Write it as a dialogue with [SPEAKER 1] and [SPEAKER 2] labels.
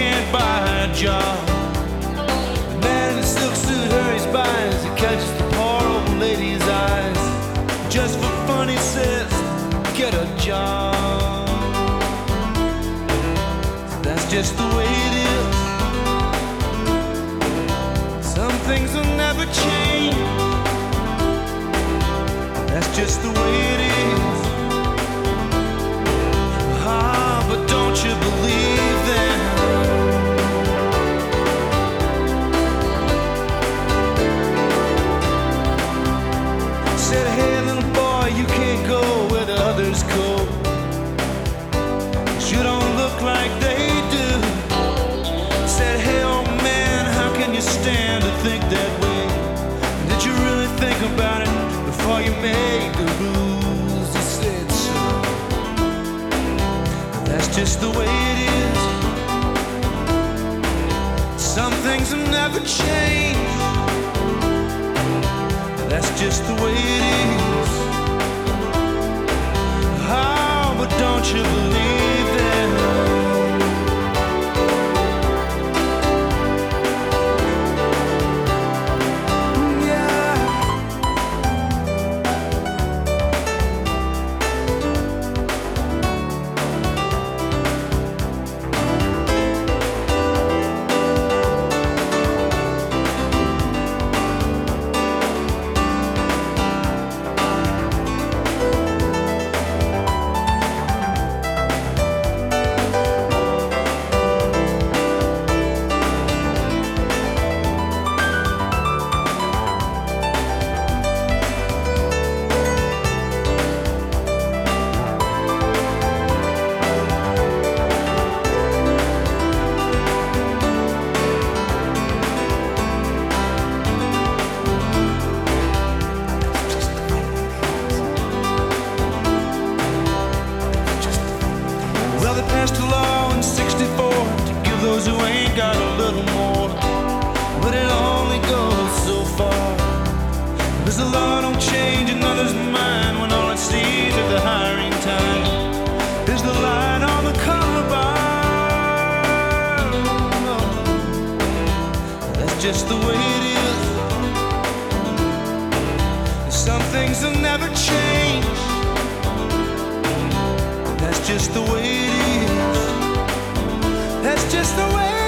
[SPEAKER 1] can't buy a job. The man in the silk suit hurries by as he catches the poor old lady's eyes. Just for fun, he says, Get a job. So that's just the way you stand to think that way? Did you really think about it before you made the rules? He said, so. That's just the way it is. Some things have never changed. That's just the way it is. Passed a law in 64 to give those who ain't got a little more. But it only goes so far. Because the law don't change another's mind when all it sees at the hiring time is the line on the collarbone. That's just the way it is. Some things will never change. That's just the way is. Just the way